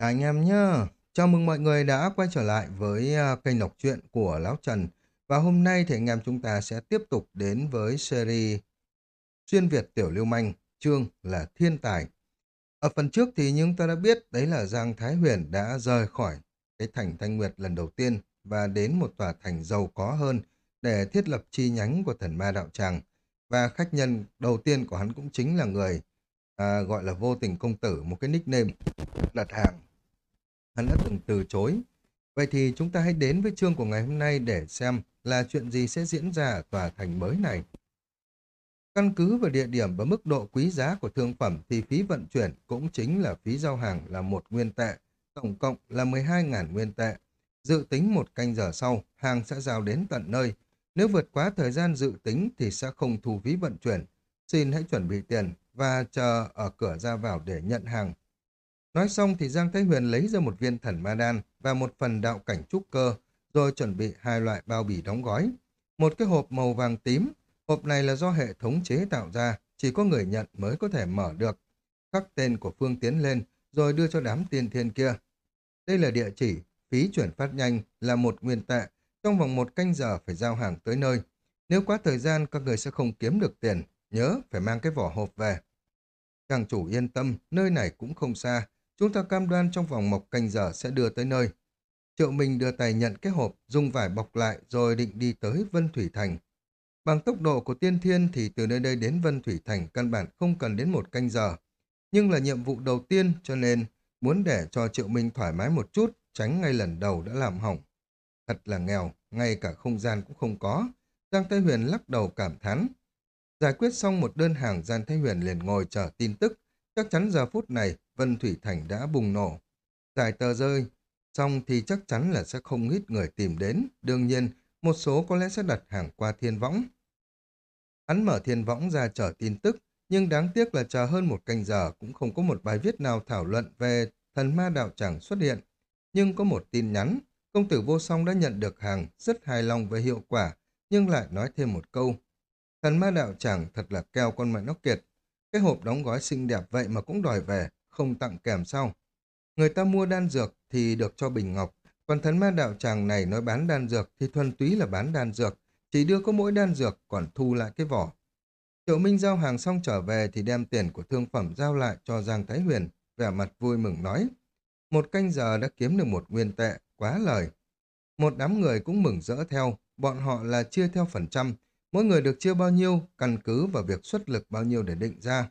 Anh em nhá, chào mừng mọi người đã quay trở lại với à, kênh đọc truyện của Lão Trần. Và hôm nay thì anh em chúng ta sẽ tiếp tục đến với series Xuyên Việt Tiểu Lưu Manh, chương là Thiên Tài. Ở phần trước thì chúng ta đã biết đấy là Giang Thái Huyền đã rời khỏi cái thành Thanh Nguyệt lần đầu tiên và đến một tòa thành giàu có hơn để thiết lập chi nhánh của thần ma đạo tràng. Và khách nhân đầu tiên của hắn cũng chính là người à, gọi là vô tình công tử, một cái nickname đặt hàng hắn đã từng từ chối. Vậy thì chúng ta hãy đến với chương của ngày hôm nay để xem là chuyện gì sẽ diễn ra ở tòa thành mới này. Căn cứ vào địa điểm và mức độ quý giá của thương phẩm thì phí vận chuyển cũng chính là phí giao hàng là một nguyên tệ, tổng cộng là 12.000 nguyên tệ. Dự tính một canh giờ sau, hàng sẽ giao đến tận nơi. Nếu vượt quá thời gian dự tính thì sẽ không thu phí vận chuyển. Xin hãy chuẩn bị tiền và chờ ở cửa ra vào để nhận hàng. Nói xong thì Giang Thái Huyền lấy ra một viên thần ma đan và một phần đạo cảnh trúc cơ, rồi chuẩn bị hai loại bao bì đóng gói. Một cái hộp màu vàng tím, hộp này là do hệ thống chế tạo ra, chỉ có người nhận mới có thể mở được. Khắc tên của Phương tiến lên, rồi đưa cho đám tiên thiên kia. Đây là địa chỉ, phí chuyển phát nhanh là một nguyên tệ, trong vòng một canh giờ phải giao hàng tới nơi. Nếu quá thời gian các người sẽ không kiếm được tiền, nhớ phải mang cái vỏ hộp về. Chàng chủ yên tâm, nơi này cũng không xa, Chúng ta cam đoan trong vòng một canh giờ sẽ đưa tới nơi. Triệu Minh đưa tay nhận cái hộp, dùng vải bọc lại rồi định đi tới Vân Thủy Thành. Bằng tốc độ của tiên thiên thì từ nơi đây đến Vân Thủy Thành căn bản không cần đến một canh giờ. Nhưng là nhiệm vụ đầu tiên cho nên muốn để cho Triệu Minh thoải mái một chút, tránh ngay lần đầu đã làm hỏng. Thật là nghèo, ngay cả không gian cũng không có. Giang Thái Huyền lắc đầu cảm thán. Giải quyết xong một đơn hàng Giang Thái Huyền liền ngồi chờ tin tức. Chắc chắn giờ phút này Vân Thủy Thành đã bùng nổ. Giải tờ rơi, xong thì chắc chắn là sẽ không ít người tìm đến. Đương nhiên, một số có lẽ sẽ đặt hàng qua thiên võng. Hắn mở thiên võng ra chờ tin tức, nhưng đáng tiếc là chờ hơn một canh giờ cũng không có một bài viết nào thảo luận về thần ma đạo tràng xuất hiện. Nhưng có một tin nhắn, công tử vô song đã nhận được hàng, rất hài lòng về hiệu quả, nhưng lại nói thêm một câu. Thần ma đạo tràng thật là keo con mẹ nó kiệt. Cái hộp đóng gói xinh đẹp vậy mà cũng đòi về, không tặng kèm sau. Người ta mua đan dược thì được cho bình ngọc, còn thần ma đạo tràng này nói bán đan dược thì thuần túy là bán đan dược, chỉ đưa có mỗi đan dược còn thu lại cái vỏ. Triệu Minh giao hàng xong trở về thì đem tiền của thương phẩm giao lại cho Giang Thái Huyền, vẻ mặt vui mừng nói. Một canh giờ đã kiếm được một nguyên tệ, quá lời. Một đám người cũng mừng rỡ theo, bọn họ là chia theo phần trăm, mỗi người được chia bao nhiêu, căn cứ vào việc xuất lực bao nhiêu để định ra.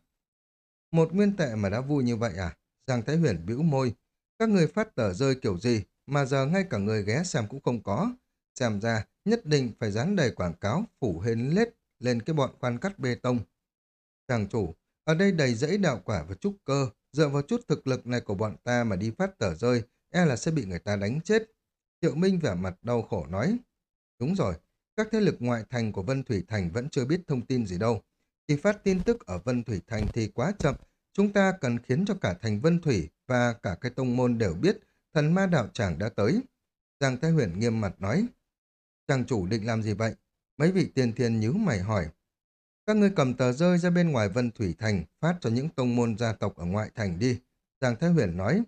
Một nguyên tệ mà đã vui như vậy à? Giang Thái Huyền bĩu môi. Các người phát tờ rơi kiểu gì mà giờ ngay cả người ghé xem cũng không có. Xem ra nhất định phải dán đầy quảng cáo phủ hên lết lên cái bọn quan cắt bê tông. Chàng chủ, ở đây đầy dãy đạo quả và trúc cơ, dựa vào chút thực lực này của bọn ta mà đi phát tờ rơi, e là sẽ bị người ta đánh chết. Triệu Minh vẻ mặt đau khổ nói. Đúng rồi, các thế lực ngoại thành của Vân Thủy Thành vẫn chưa biết thông tin gì đâu thì phát tin tức ở Vân Thủy Thành thì quá chậm, chúng ta cần khiến cho cả thành Vân Thủy và cả cái tông môn đều biết thần ma đạo tràng đã tới. Giang Thái Huyền nghiêm mặt nói, chàng chủ định làm gì vậy? Mấy vị tiên thiên nhíu mày hỏi. Các ngươi cầm tờ rơi ra bên ngoài Vân Thủy Thành, phát cho những tông môn gia tộc ở ngoại thành đi. Giang Thái Huyền nói,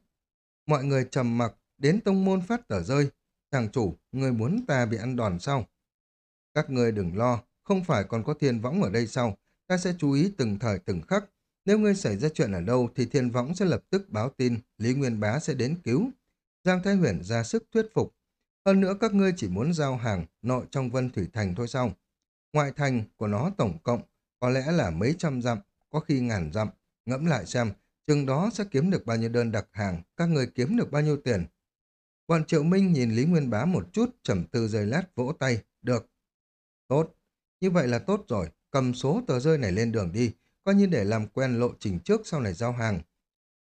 mọi người trầm mặc, đến tông môn phát tờ rơi. Chàng chủ, người muốn ta bị ăn đòn sao? Các ngươi đừng lo, không phải còn có thiên võng ở đây sao? Ta sẽ chú ý từng thời từng khắc. Nếu ngươi xảy ra chuyện ở đâu thì thiên võng sẽ lập tức báo tin, Lý Nguyên Bá sẽ đến cứu. Giang Thái Huyền ra sức thuyết phục. Hơn nữa các ngươi chỉ muốn giao hàng nội trong Vân Thủy Thành thôi sao? Ngoại thành của nó tổng cộng có lẽ là mấy trăm dặm, có khi ngàn dặm. Ngẫm lại xem, chừng đó sẽ kiếm được bao nhiêu đơn đặt hàng, các người kiếm được bao nhiêu tiền. Bọn Triệu Minh nhìn Lý Nguyên Bá một chút, trầm tư rời lát vỗ tay. Được. Tốt. Như vậy là tốt rồi cầm số tờ rơi này lên đường đi, coi như để làm quen lộ trình trước sau này giao hàng.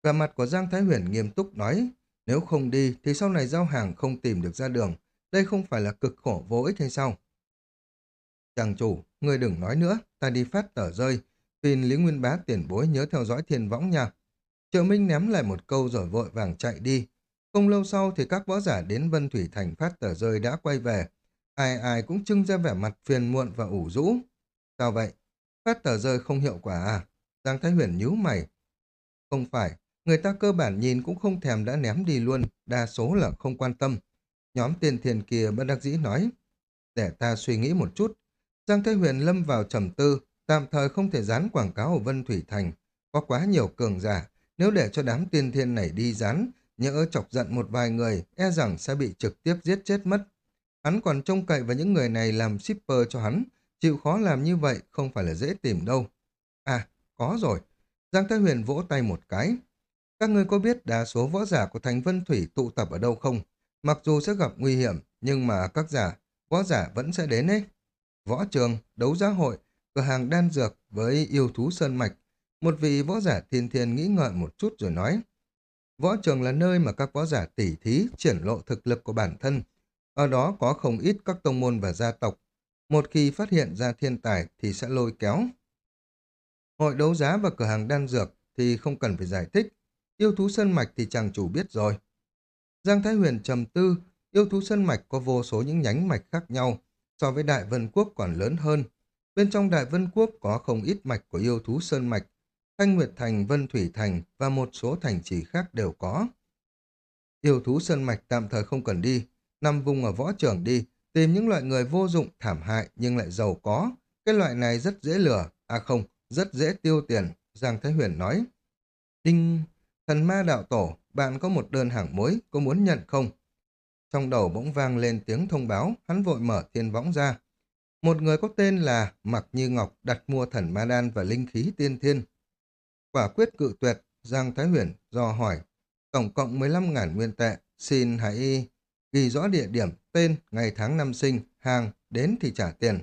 và mặt của Giang Thái Huyền nghiêm túc nói, nếu không đi thì sau này giao hàng không tìm được ra đường, đây không phải là cực khổ vô ích hay sao? Chàng chủ, người đừng nói nữa, ta đi phát tờ rơi, phiền Lý Nguyên Bá tiền bối nhớ theo dõi thiên võng nha. Triệu Minh ném lại một câu rồi vội vàng chạy đi. Không lâu sau thì các võ giả đến Vân Thủy Thành phát tờ rơi đã quay về. Ai ai cũng trưng ra vẻ mặt phiền muộn và ủ rũ. Sao vậy? Phát tờ rơi không hiệu quả à? Giang Thái Huyền nhíu mày. Không phải, Người ta cơ bản nhìn cũng không thèm đã ném đi luôn, đa số là không quan tâm. Nhóm tiên thiền kia bất đắc dĩ nói, để ta suy nghĩ một chút. Giang Thái Huyền lâm vào trầm tư, tạm thời không thể dán quảng cáo ở Vân Thủy Thành. Có quá nhiều cường giả, nếu để cho đám tiên thiên này đi dán, nhỡ chọc giận một vài người, e rằng sẽ bị trực tiếp giết chết mất. Hắn còn trông cậy vào những người này làm shipper cho hắn, chịu khó làm như vậy không phải là dễ tìm đâu. À, có rồi. Giang Thái Huyền vỗ tay một cái. Các ngươi có biết đa số võ giả của thành Vân Thủy tụ tập ở đâu không? Mặc dù sẽ gặp nguy hiểm, nhưng mà các giả, võ giả vẫn sẽ đến ấy. Võ trường, đấu giá hội, cửa hàng đan dược với yêu thú sơn mạch. Một vị võ giả thiên thiên nghĩ ngợi một chút rồi nói. Võ trường là nơi mà các võ giả tỉ thí triển lộ thực lực của bản thân. Ở đó có không ít các tông môn và gia tộc. Một khi phát hiện ra thiên tài thì sẽ lôi kéo. Hội đấu giá và cửa hàng đan dược thì không cần phải giải thích. Yêu thú sơn mạch thì chàng chủ biết rồi. Giang Thái Huyền trầm tư, yêu thú sơn mạch có vô số những nhánh mạch khác nhau, so với Đại Vân Quốc còn lớn hơn. Bên trong Đại Vân Quốc có không ít mạch của yêu thú sơn mạch, Thanh Nguyệt Thành, Vân Thủy Thành và một số thành trì khác đều có. Yêu thú sơn mạch tạm thời không cần đi, nằm vùng ở võ trường đi, tìm những loại người vô dụng, thảm hại nhưng lại giàu có. Cái loại này rất dễ lừa, à không, rất dễ tiêu tiền, Giang Thái Huyền nói. Đinh, thần ma đạo tổ, bạn có một đơn hàng mối, có muốn nhận không? Trong đầu bỗng vang lên tiếng thông báo, hắn vội mở thiên võng ra. Một người có tên là Mặc Như Ngọc đặt mua thần ma đan và linh khí tiên thiên. Quả quyết cự tuyệt, Giang Thái Huyền do hỏi, tổng cộng 15.000 nguyên tệ, xin hãy ghi rõ địa điểm, tên, ngày tháng năm sinh, hàng, đến thì trả tiền.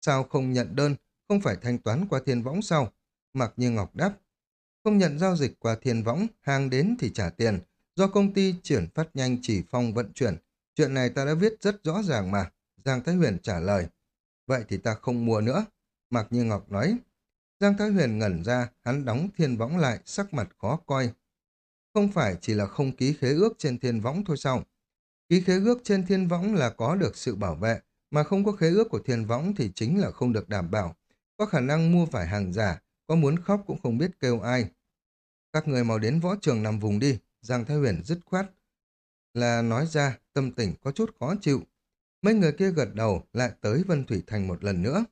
Sao không nhận đơn, không phải thanh toán qua thiên võng sau? Mặc Như Ngọc đáp, không nhận giao dịch qua thiên võng, hàng đến thì trả tiền, do công ty chuyển phát nhanh chỉ phong vận chuyển. Chuyện này ta đã viết rất rõ ràng mà. Giang Thái Huyền trả lời. Vậy thì ta không mua nữa. Mặc Như Ngọc nói. Giang Thái Huyền ngẩn ra, hắn đóng thiên võng lại, sắc mặt khó coi. Không phải chỉ là không ký khế ước trên thiên võng thôi sao? Ký khế ước trên thiên võng là có được sự bảo vệ, mà không có khế ước của thiên võng thì chính là không được đảm bảo. Có khả năng mua phải hàng giả, có muốn khóc cũng không biết kêu ai. Các người mau đến võ trường nằm vùng đi, Giang Thái Huyền dứt khoát. Là nói ra, tâm tình có chút khó chịu. Mấy người kia gật đầu lại tới Vân Thủy Thành một lần nữa.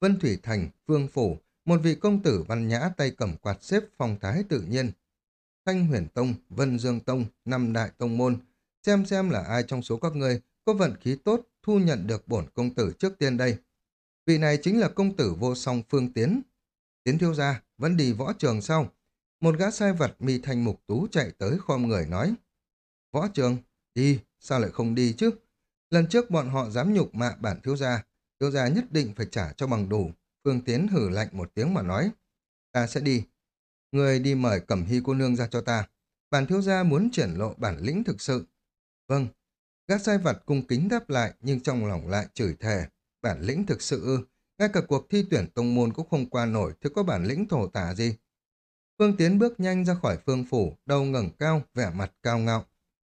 Vân Thủy Thành, Vương Phủ, một vị công tử văn nhã tay cầm quạt xếp phong thái tự nhiên. Thanh Huyền Tông, Vân Dương Tông, năm đại tông môn. Xem xem là ai trong số các ngươi có vận khí tốt thu nhận được bổn công tử trước tiên đây. Vị này chính là công tử vô song Phương Tiến. Tiến thiếu gia, vẫn đi võ trường sau. Một gã sai vật mi thành mục tú chạy tới khom người nói. Võ trường, đi, sao lại không đi chứ? Lần trước bọn họ dám nhục mạ bản thiếu gia, thiếu gia nhất định phải trả cho bằng đủ. Phương Tiến hử lạnh một tiếng mà nói. Ta sẽ đi. Người đi mời cẩm hy cô nương ra cho ta. Bản thiếu gia muốn triển lộ bản lĩnh thực sự. Vâng. Gã sai vật cung kính đáp lại nhưng trong lòng lại chửi thề. Bản lĩnh thực sự ư. Ngay cả cuộc thi tuyển tông môn cũng không qua nổi thì có bản lĩnh thổ tả gì. Phương Tiến bước nhanh ra khỏi phương phủ, đầu ngẩng cao, vẻ mặt cao ngạo.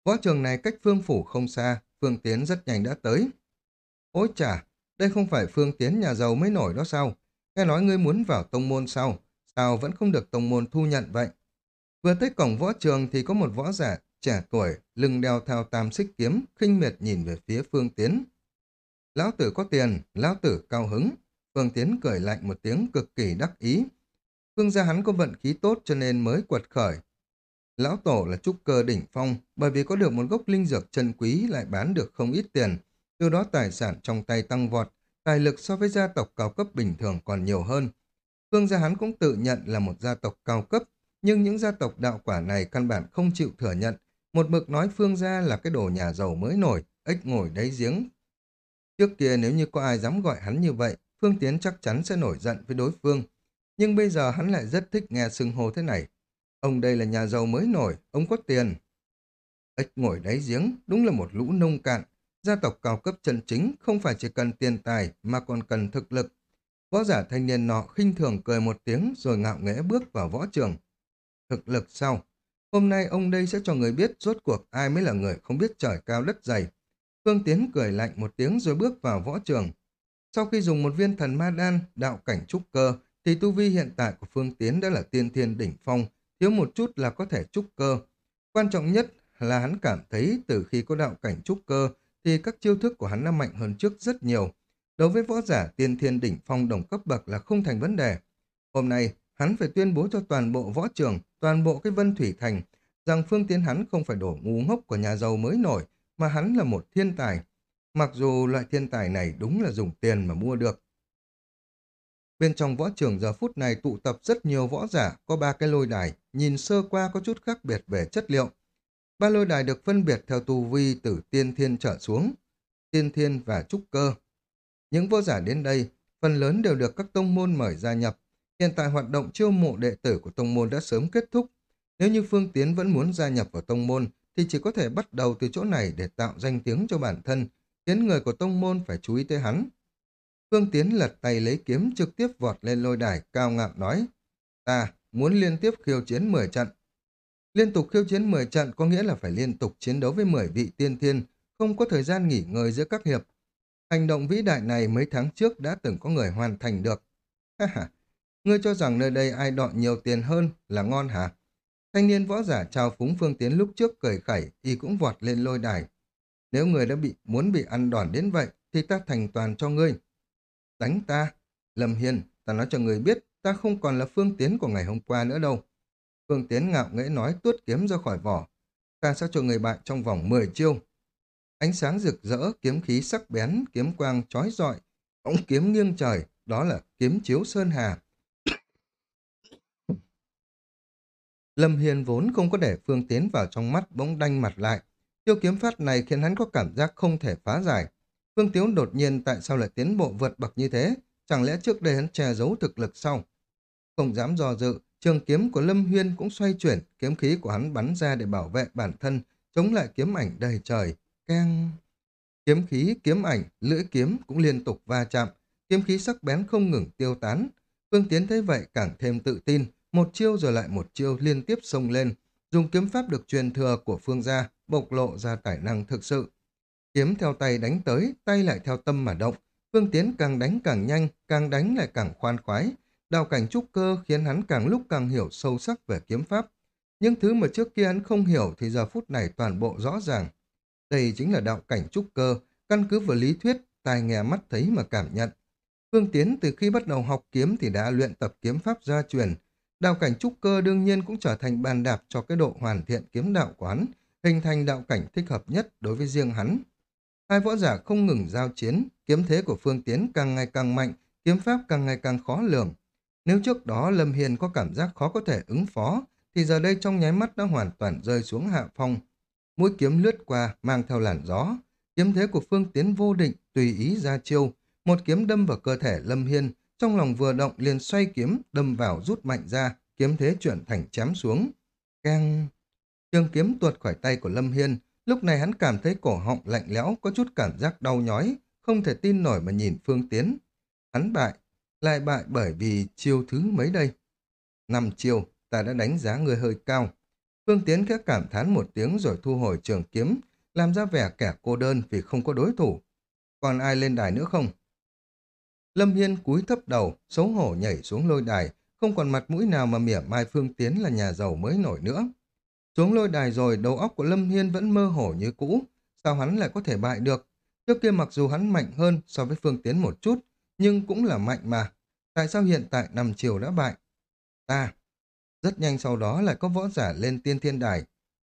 Võ trường này cách phương phủ không xa, Phương Tiến rất nhanh đã tới. Ôi chà, đây không phải Phương Tiến nhà giàu mới nổi đó sao? Nghe nói ngươi muốn vào tông môn sau Sao vẫn không được tông môn thu nhận vậy? Vừa tới cổng võ trường thì có một võ giả trẻ tuổi, lưng đeo theo tam xích kiếm, khinh miệt nhìn về phía Phương Tiến. Lão tử có tiền, lão tử cao hứng. Phương Tiến cười lạnh một tiếng cực kỳ đắc ý. Phương gia hắn có vận khí tốt cho nên mới quật khởi. Lão Tổ là trúc cơ đỉnh phong, bởi vì có được một gốc linh dược chân quý lại bán được không ít tiền. Từ đó tài sản trong tay tăng vọt, tài lực so với gia tộc cao cấp bình thường còn nhiều hơn. Phương gia hắn cũng tự nhận là một gia tộc cao cấp, nhưng những gia tộc đạo quả này căn bản không chịu thừa nhận. Một mực nói Phương gia là cái đồ nhà giàu mới nổi, ếch ngồi đáy giếng. Trước kia nếu như có ai dám gọi hắn như vậy, Phương Tiến chắc chắn sẽ nổi giận với đối phương. Nhưng bây giờ hắn lại rất thích nghe xưng hô thế này. Ông đây là nhà giàu mới nổi, ông có tiền. Ếch ngồi đáy giếng, đúng là một lũ nông cạn. Gia tộc cao cấp chân chính không phải chỉ cần tiền tài mà còn cần thực lực. Võ giả thanh niên nọ khinh thường cười một tiếng rồi ngạo nghễ bước vào võ trường. Thực lực sau. Hôm nay ông đây sẽ cho người biết rốt cuộc ai mới là người không biết trời cao đất dày. Phương Tiến cười lạnh một tiếng rồi bước vào võ trường. Sau khi dùng một viên thần ma đan, đạo cảnh trúc cơ, thì tu vi hiện tại của Phương Tiến đã là tiên thiên đỉnh phong, thiếu một chút là có thể trúc cơ. Quan trọng nhất là hắn cảm thấy từ khi có đạo cảnh trúc cơ thì các chiêu thức của hắn đã mạnh hơn trước rất nhiều. Đối với võ giả tiên thiên đỉnh phong đồng cấp bậc là không thành vấn đề. Hôm nay, hắn phải tuyên bố cho toàn bộ võ trường, toàn bộ cái vân thủy thành, rằng phương tiến hắn không phải đổ ngu ngốc của nhà giàu mới nổi, mà hắn là một thiên tài. Mặc dù loại thiên tài này đúng là dùng tiền mà mua được. Bên trong võ trường giờ phút này tụ tập rất nhiều võ giả, có ba cái lôi đài, nhìn sơ qua có chút khác biệt về chất liệu. Ba lôi đài được phân biệt theo tu vi từ tiên thiên trở xuống, tiên thiên và trúc cơ. Những võ giả đến đây, phần lớn đều được các tông môn mời gia nhập. Hiện tại hoạt động chiêu mộ đệ tử của tông môn đã sớm kết thúc. Nếu như Phương Tiến vẫn muốn gia nhập vào tông môn, thì chỉ có thể bắt đầu từ chỗ này để tạo danh tiếng cho bản thân, khiến người của tông môn phải chú ý tới hắn. Phương Tiến lật tay lấy kiếm trực tiếp vọt lên lôi đài, cao ngạo nói, ta muốn liên tiếp khiêu chiến 10 trận. Liên tục khiêu chiến 10 trận có nghĩa là phải liên tục chiến đấu với 10 vị tiên thiên, không có thời gian nghỉ ngơi giữa các hiệp. Hành động vĩ đại này mấy tháng trước đã từng có người hoàn thành được. Ha ha, ngươi cho rằng nơi đây ai đọt nhiều tiền hơn là ngon hả? Thanh niên võ giả trao phúng Phương Tiến lúc trước cười khẩy, y cũng vọt lên lôi đài. Nếu người đã bị muốn bị ăn đòn đến vậy, thì ta thành toàn cho ngươi. Đánh ta. Lâm Hiền, ta nói cho người biết, ta không còn là Phương Tiến của ngày hôm qua nữa đâu. Phương Tiến ngạo nghễ nói tuốt kiếm ra khỏi vỏ. Ta sẽ cho người bạn trong vòng 10 chiêu. Ánh sáng rực rỡ, kiếm khí sắc bén, kiếm quang chói rọi, ống kiếm nghiêng trời, đó là kiếm chiếu sơn hà. Lâm Hiền vốn không có để Phương Tiến vào trong mắt bỗng đanh mặt lại. Tiêu kiếm phát này khiến hắn có cảm giác không thể phá giải. Phương Tiếu đột nhiên tại sao lại tiến bộ vượt bậc như thế? Chẳng lẽ trước đây hắn che giấu thực lực sau? Không dám dò dự, trường kiếm của Lâm Huyên cũng xoay chuyển, kiếm khí của hắn bắn ra để bảo vệ bản thân, chống lại kiếm ảnh đầy trời. Keng! Kiếm khí, kiếm ảnh, lưỡi kiếm cũng liên tục va chạm, kiếm khí sắc bén không ngừng tiêu tán. Phương Tiến thấy vậy càng thêm tự tin, một chiêu rồi lại một chiêu liên tiếp xông lên, dùng kiếm pháp được truyền thừa của Phương gia, bộc lộ ra tài năng thực sự. Kiếm theo tay đánh tới, tay lại theo tâm mà động. Phương Tiến càng đánh càng nhanh, càng đánh lại càng khoan khoái. Đạo cảnh trúc cơ khiến hắn càng lúc càng hiểu sâu sắc về kiếm pháp. Những thứ mà trước kia hắn không hiểu thì giờ phút này toàn bộ rõ ràng. Đây chính là đạo cảnh trúc cơ, căn cứ vào lý thuyết, tai nghe mắt thấy mà cảm nhận. Phương Tiến từ khi bắt đầu học kiếm thì đã luyện tập kiếm pháp gia truyền. Đạo cảnh trúc cơ đương nhiên cũng trở thành bàn đạp cho cái độ hoàn thiện kiếm đạo của hắn, hình thành đạo cảnh thích hợp nhất đối với riêng hắn. Hai võ giả không ngừng giao chiến, kiếm thế của Phương Tiến càng ngày càng mạnh, kiếm pháp càng ngày càng khó lường. Nếu trước đó Lâm Hiền có cảm giác khó có thể ứng phó, thì giờ đây trong nháy mắt đã hoàn toàn rơi xuống hạ phong. Mũi kiếm lướt qua, mang theo làn gió. Kiếm thế của Phương Tiến vô định, tùy ý ra chiêu. Một kiếm đâm vào cơ thể Lâm Hiên, trong lòng vừa động liền xoay kiếm, đâm vào rút mạnh ra, kiếm thế chuyển thành chém xuống. Keng! Trường kiếm tuột khỏi tay của Lâm Hiên, Lúc này hắn cảm thấy cổ họng lạnh lẽo, có chút cảm giác đau nhói, không thể tin nổi mà nhìn Phương Tiến. Hắn bại, lại bại bởi vì chiêu thứ mấy đây. Năm chiêu, ta đã đánh giá người hơi cao. Phương Tiến khẽ cảm thán một tiếng rồi thu hồi trường kiếm, làm ra vẻ kẻ cô đơn vì không có đối thủ. Còn ai lên đài nữa không? Lâm Hiên cúi thấp đầu, xấu hổ nhảy xuống lôi đài, không còn mặt mũi nào mà mỉa mai Phương Tiến là nhà giàu mới nổi nữa. Xuống lôi đài rồi, đầu óc của Lâm Hiên vẫn mơ hồ như cũ. Sao hắn lại có thể bại được? Trước kia mặc dù hắn mạnh hơn so với Phương Tiến một chút, nhưng cũng là mạnh mà. Tại sao hiện tại nằm chiều đã bại? Ta. Rất nhanh sau đó lại có võ giả lên tiên thiên đài.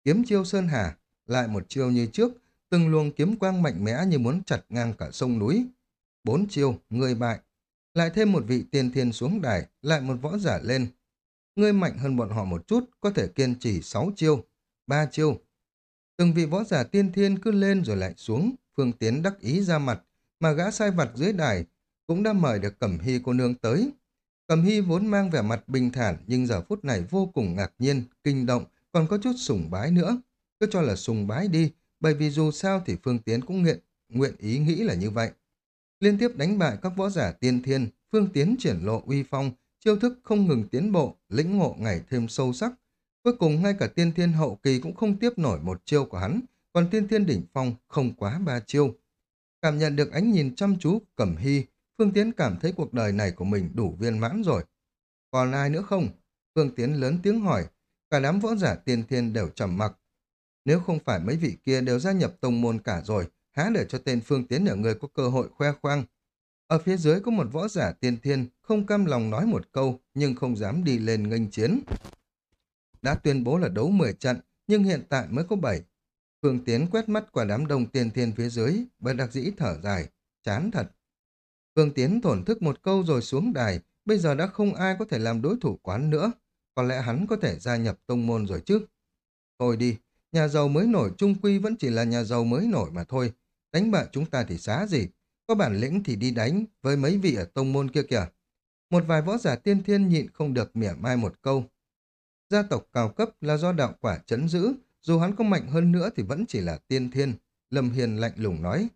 Kiếm chiêu Sơn Hà, lại một chiêu như trước, từng luồng kiếm quang mạnh mẽ như muốn chặt ngang cả sông núi. Bốn chiêu, người bại. Lại thêm một vị tiên thiên xuống đài, lại một võ giả lên, Ngươi mạnh hơn bọn họ một chút, có thể kiên trì sáu chiêu, ba chiêu. Từng vị võ giả tiên thiên cứ lên rồi lại xuống, Phương Tiến đắc ý ra mặt, mà gã sai vặt dưới đài cũng đã mời được Cẩm Hy cô nương tới. Cẩm Hy vốn mang vẻ mặt bình thản nhưng giờ phút này vô cùng ngạc nhiên, kinh động, còn có chút sùng bái nữa. Cứ cho là sùng bái đi, bởi vì dù sao thì Phương Tiến cũng nguyện, nguyện ý nghĩ là như vậy. Liên tiếp đánh bại các võ giả tiên thiên, Phương Tiến triển lộ uy phong, chiêu thức không ngừng tiến bộ, lĩnh ngộ ngày thêm sâu sắc. Cuối cùng ngay cả tiên thiên hậu kỳ cũng không tiếp nổi một chiêu của hắn, còn tiên thiên đỉnh phong không quá ba chiêu. Cảm nhận được ánh nhìn chăm chú Cẩm Hy, Phương Tiến cảm thấy cuộc đời này của mình đủ viên mãn rồi. Còn ai nữa không? Phương Tiến lớn tiếng hỏi, Cả đám võ giả tiên thiên đều trầm mặc. Nếu không phải mấy vị kia đều gia nhập tông môn cả rồi, há để cho tên Phương Tiến ở người có cơ hội khoe khoang. Ở phía dưới có một võ giả tiên thiên, không cam lòng nói một câu, nhưng không dám đi lên nghênh chiến. Đã tuyên bố là đấu 10 trận, nhưng hiện tại mới có 7. Phương Tiến quét mắt qua đám đông tiên thiên phía dưới, bất đặc dĩ thở dài, chán thật. Phương Tiến thổn thức một câu rồi xuống đài, bây giờ đã không ai có thể làm đối thủ quán nữa. Có lẽ hắn có thể gia nhập tông môn rồi chứ. Thôi đi, nhà giàu mới nổi trung quy vẫn chỉ là nhà giàu mới nổi mà thôi. Đánh bại chúng ta thì xá gì. Có bản lĩnh thì đi đánh với mấy vị ở tông môn kia kìa. Một vài võ giả tiên thiên nhịn không được mỉa mai một câu. Gia tộc cao cấp là do đạo quả chấn giữ, dù hắn có mạnh hơn nữa thì vẫn chỉ là tiên thiên. Lâm Hiền lạnh lùng nói.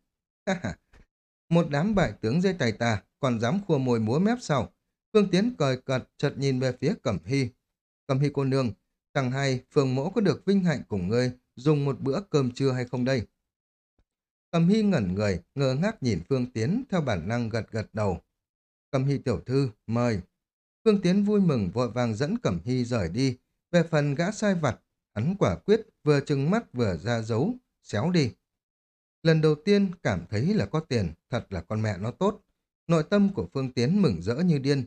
một đám bại tướng dây tay ta, còn dám khua môi múa mép sau. Phương Tiến cười cợt, chợt nhìn về phía Cẩm Hy. Cẩm Hy cô nương, chẳng hay Phương Mỗ có được vinh hạnh cùng ngươi dùng một bữa cơm trưa hay không đây? Cẩm Hy ngẩn người, ngơ ngác nhìn Phương Tiến theo bản năng gật gật đầu. Cẩm Hy tiểu thư, mời. Phương Tiến vui mừng vội vàng dẫn Cẩm Hy rời đi. Về phần gã sai vặt, hắn quả quyết vừa trừng mắt vừa ra dấu, xéo đi. Lần đầu tiên cảm thấy là có tiền, thật là con mẹ nó tốt. Nội tâm của Phương Tiến mừng rỡ như điên.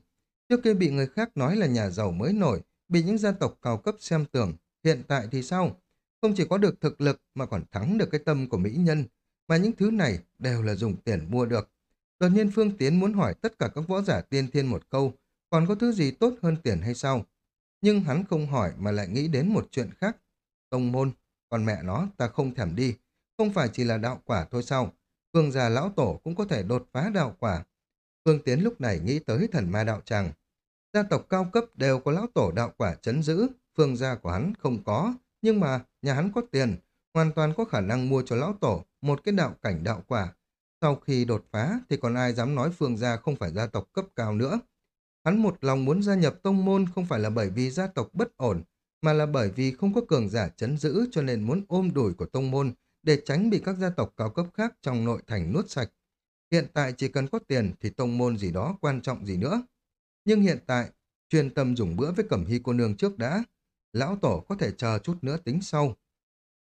Trước kia bị người khác nói là nhà giàu mới nổi, bị những gia tộc cao cấp xem tưởng. Hiện tại thì sao? Không chỉ có được thực lực mà còn thắng được cái tâm của mỹ nhân, mà những thứ này đều là dùng tiền mua được. Đột nhiên Phương Tiến muốn hỏi tất cả các võ giả tiên thiên một câu, còn có thứ gì tốt hơn tiền hay sao? Nhưng hắn không hỏi mà lại nghĩ đến một chuyện khác. Tông môn, còn mẹ nó ta không thèm đi, không phải chỉ là đạo quả thôi sao? Phương già lão tổ cũng có thể đột phá đạo quả. Phương Tiến lúc này nghĩ tới thần ma đạo tràng. Gia tộc cao cấp đều có lão tổ đạo quả chấn giữ, phương gia của hắn không có, nhưng mà nhà hắn có tiền, hoàn toàn có khả năng mua cho lão tổ một cái đạo cảnh đạo quả. Sau khi đột phá thì còn ai dám nói phương gia không phải gia tộc cấp cao nữa. Hắn một lòng muốn gia nhập tông môn không phải là bởi vì gia tộc bất ổn, mà là bởi vì không có cường giả chấn giữ cho nên muốn ôm đuổi của tông môn để tránh bị các gia tộc cao cấp khác trong nội thành nuốt sạch. Hiện tại chỉ cần có tiền thì tông môn gì đó quan trọng gì nữa. Nhưng hiện tại, chuyên tâm dùng bữa với cẩm hy cô nương trước đã. Lão tổ có thể chờ chút nữa tính sau.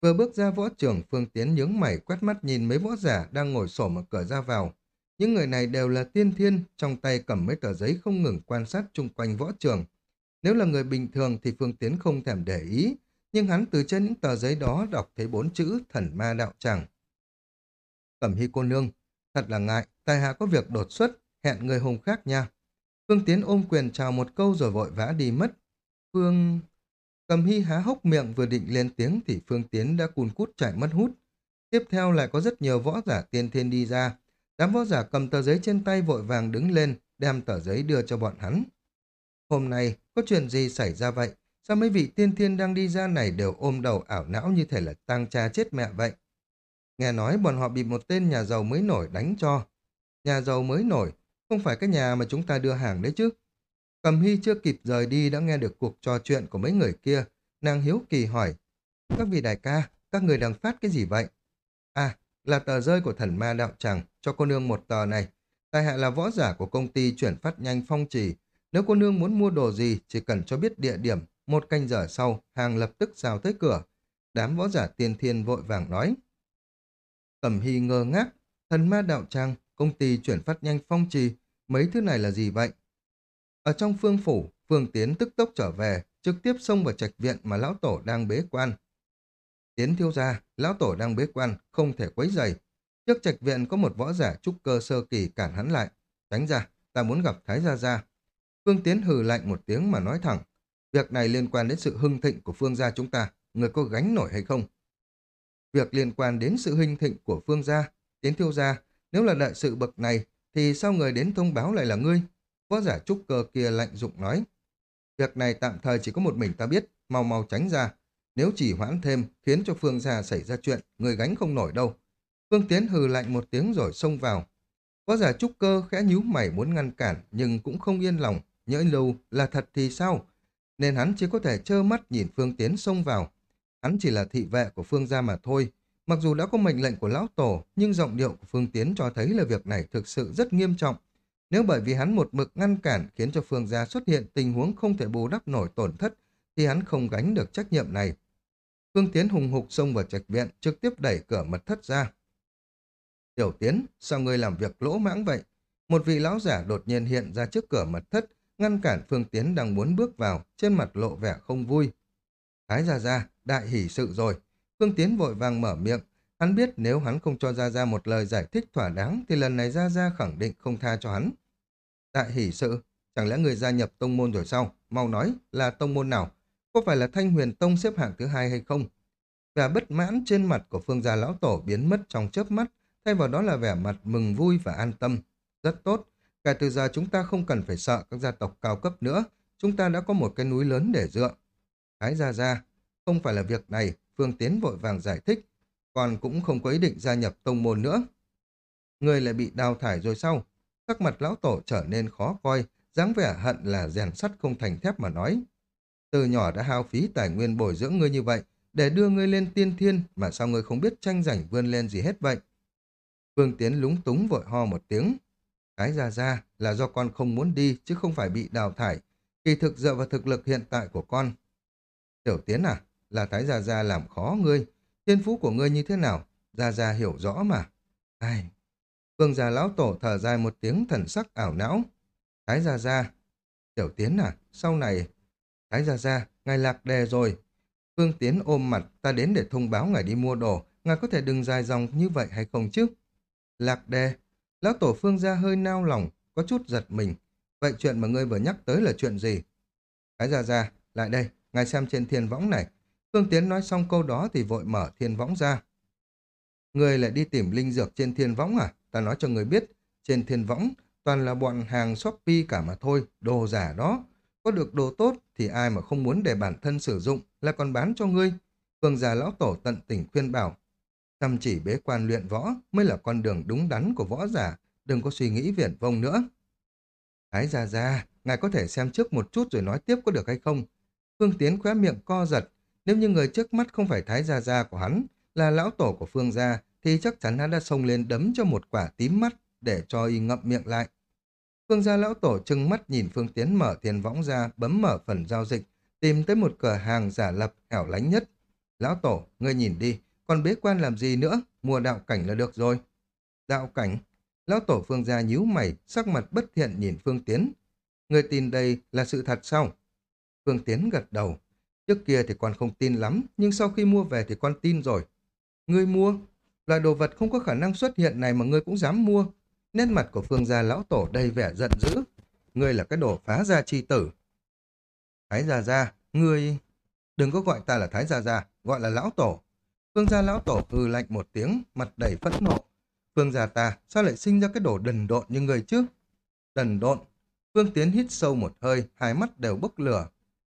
Vừa bước ra võ trường, Phương Tiến nhướng mày quét mắt nhìn mấy võ giả đang ngồi sổ ở cửa ra vào. Những người này đều là tiên thiên, trong tay cầm mấy tờ giấy không ngừng quan sát chung quanh võ trường. Nếu là người bình thường thì Phương Tiến không thèm để ý, nhưng hắn từ trên những tờ giấy đó đọc thấy bốn chữ thần ma đạo tràng. Cẩm hy cô nương, thật là ngại, tài hạ có việc đột xuất, hẹn người hùng khác nha. Phương Tiến ôm quyền chào một câu rồi vội vã đi mất. Phương... Cầm hy há hốc miệng vừa định lên tiếng thì Phương Tiến đã cùn cút chạy mất hút. Tiếp theo lại có rất nhiều võ giả tiên thiên đi ra. Đám võ giả cầm tờ giấy trên tay vội vàng đứng lên, đem tờ giấy đưa cho bọn hắn. Hôm nay, có chuyện gì xảy ra vậy? Sao mấy vị tiên thiên đang đi ra này đều ôm đầu ảo não như thể là tang cha chết mẹ vậy? Nghe nói bọn họ bị một tên nhà giàu mới nổi đánh cho. Nhà giàu mới nổi, không phải cái nhà mà chúng ta đưa hàng đấy chứ. Cầm Hy chưa kịp rời đi đã nghe được cuộc trò chuyện của mấy người kia. Nàng hiếu kỳ hỏi, các vị đại ca, các người đang phát cái gì vậy? À, là tờ rơi của thần ma đạo tràng, cho cô nương một tờ này. Tài hạ là võ giả của công ty chuyển phát nhanh phong trì. Nếu cô nương muốn mua đồ gì, chỉ cần cho biết địa điểm, một canh giờ sau, hàng lập tức giao tới cửa. Đám võ giả tiên thiên vội vàng nói. Cẩm Hy ngơ ngác, thần ma đạo tràng, công ty chuyển phát nhanh phong trì, mấy thứ này là gì vậy? Ở trong phương phủ, Phương Tiến tức tốc trở về, trực tiếp xông vào trạch viện mà lão tổ đang bế quan. Tiến thiêu ra, lão tổ đang bế quan, không thể quấy rầy. Trước trạch viện có một võ giả trúc cơ sơ kỳ cản hắn lại. Tránh ra, ta muốn gặp Thái Gia Gia. Phương Tiến hừ lạnh một tiếng mà nói thẳng. Việc này liên quan đến sự hưng thịnh của phương gia chúng ta, người có gánh nổi hay không? Việc liên quan đến sự hưng thịnh của phương gia, Tiến thiêu gia, nếu là đại sự bậc này, thì sao người đến thông báo lại là ngươi? Võ giả trúc cơ kia lạnh dụng nói. Việc này tạm thời chỉ có một mình ta biết, mau mau tránh ra. Nếu chỉ hoãn thêm, khiến cho Phương gia xảy ra chuyện, người gánh không nổi đâu. Phương Tiến hừ lạnh một tiếng rồi xông vào. Võ giả trúc cơ khẽ nhíu mày muốn ngăn cản, nhưng cũng không yên lòng. Nhỡ lâu là thật thì sao? Nên hắn chỉ có thể trơ mắt nhìn Phương Tiến xông vào. Hắn chỉ là thị vệ của Phương gia mà thôi. Mặc dù đã có mệnh lệnh của lão tổ, nhưng giọng điệu của Phương Tiến cho thấy là việc này thực sự rất nghiêm trọng. Nếu bởi vì hắn một mực ngăn cản khiến cho Phương gia xuất hiện tình huống không thể bù đắp nổi tổn thất, thì hắn không gánh được trách nhiệm này. Phương Tiến hùng hục xông vào trạch viện, trực tiếp đẩy cửa mật thất ra. Tiểu Tiến, sao ngươi làm việc lỗ mãng vậy? Một vị lão giả đột nhiên hiện ra trước cửa mật thất, ngăn cản Phương Tiến đang muốn bước vào, trên mặt lộ vẻ không vui. Thái ra ra, đại hỷ sự rồi. Phương Tiến vội vàng mở miệng, hắn biết nếu hắn không cho gia gia một lời giải thích thỏa đáng thì lần này gia gia khẳng định không tha cho hắn. Đại hỷ sự, chẳng lẽ người gia nhập tông môn rồi sao? Mau nói, là tông môn nào? Có phải là Thanh Huyền Tông xếp hạng thứ hai hay không? Vẻ bất mãn trên mặt của Phương gia lão tổ biến mất trong chớp mắt, thay vào đó là vẻ mặt mừng vui và an tâm. Rất tốt, kể từ giờ chúng ta không cần phải sợ các gia tộc cao cấp nữa, chúng ta đã có một cái núi lớn để dựa. Thái gia gia, không phải là việc này, Phương Tiến vội vàng giải thích, còn cũng không có ý định gia nhập tông môn nữa. Người lại bị đào thải rồi sao? Sắc mặt lão tổ trở nên khó coi, dáng vẻ hận là rèn sắt không thành thép mà nói. Từ nhỏ đã hao phí tài nguyên bồi dưỡng ngươi như vậy, để đưa ngươi lên tiên thiên mà sao ngươi không biết tranh giành vươn lên gì hết vậy? Phương Tiến lúng túng vội ho một tiếng. Cái ra ra là do con không muốn đi chứ không phải bị đào thải. Kỳ thực dựa vào thực lực hiện tại của con. Tiểu Tiến à, là Thái Gia Gia làm khó ngươi. Thiên phú của ngươi như thế nào? Gia Gia hiểu rõ mà. Ai? Phương già lão tổ thở dài một tiếng thần sắc ảo não. Thái Gia Gia. Tiểu Tiến à, sau này... Thái Gia Gia, ngài lạc đề rồi. Phương Tiến ôm mặt, ta đến để thông báo ngài đi mua đồ. Ngài có thể đừng dài dòng như vậy hay không chứ? Lạc đề. Lão tổ phương gia hơi nao lòng, có chút giật mình. Vậy chuyện mà ngươi vừa nhắc tới là chuyện gì? Thái Gia Gia, lại đây, ngài xem trên thiên võng này. Phương Tiến nói xong câu đó thì vội mở thiên võng ra. Người lại đi tìm linh dược trên thiên võng à? Ta nói cho người biết, trên thiên võng toàn là bọn hàng Shopee cả mà thôi, đồ giả đó. Có được đồ tốt thì ai mà không muốn để bản thân sử dụng là còn bán cho ngươi. Phương già lão tổ tận tình khuyên bảo. Chăm chỉ bế quan luyện võ mới là con đường đúng đắn của võ giả, đừng có suy nghĩ viển vông nữa. Thái gia gia, ngài có thể xem trước một chút rồi nói tiếp có được hay không? Phương Tiến khóe miệng co giật, nếu như người trước mắt không phải Thái gia gia của hắn, là lão tổ của Phương gia, thì chắc chắn hắn đã xông lên đấm cho một quả tím mắt để cho y ngậm miệng lại. Phương gia lão tổ trừng mắt nhìn Phương Tiến mở tiền võng ra, bấm mở phần giao dịch, tìm tới một cửa hàng giả lập hẻo lánh nhất. Lão tổ, ngươi nhìn đi, còn bế quan làm gì nữa, mua đạo cảnh là được rồi. Đạo cảnh? Lão tổ Phương gia nhíu mày, sắc mặt bất thiện nhìn Phương Tiến. Người tin đây là sự thật sao? Phương Tiến gật đầu. Trước kia thì con không tin lắm, nhưng sau khi mua về thì con tin rồi. Ngươi mua? Loại đồ vật không có khả năng xuất hiện này mà ngươi cũng dám mua. Nét mặt của phương gia lão tổ đầy vẻ giận dữ. Ngươi là cái đồ phá gia chi tử. Thái gia gia, ngươi... Đừng có gọi ta là Thái gia gia, gọi là lão tổ. Phương gia lão tổ hư lạnh một tiếng, mặt đầy phẫn nộ. Phương gia ta, sao lại sinh ra cái đồ đần độn như người chứ? Đần độn. Phương Tiến hít sâu một hơi, hai mắt đều bốc lửa.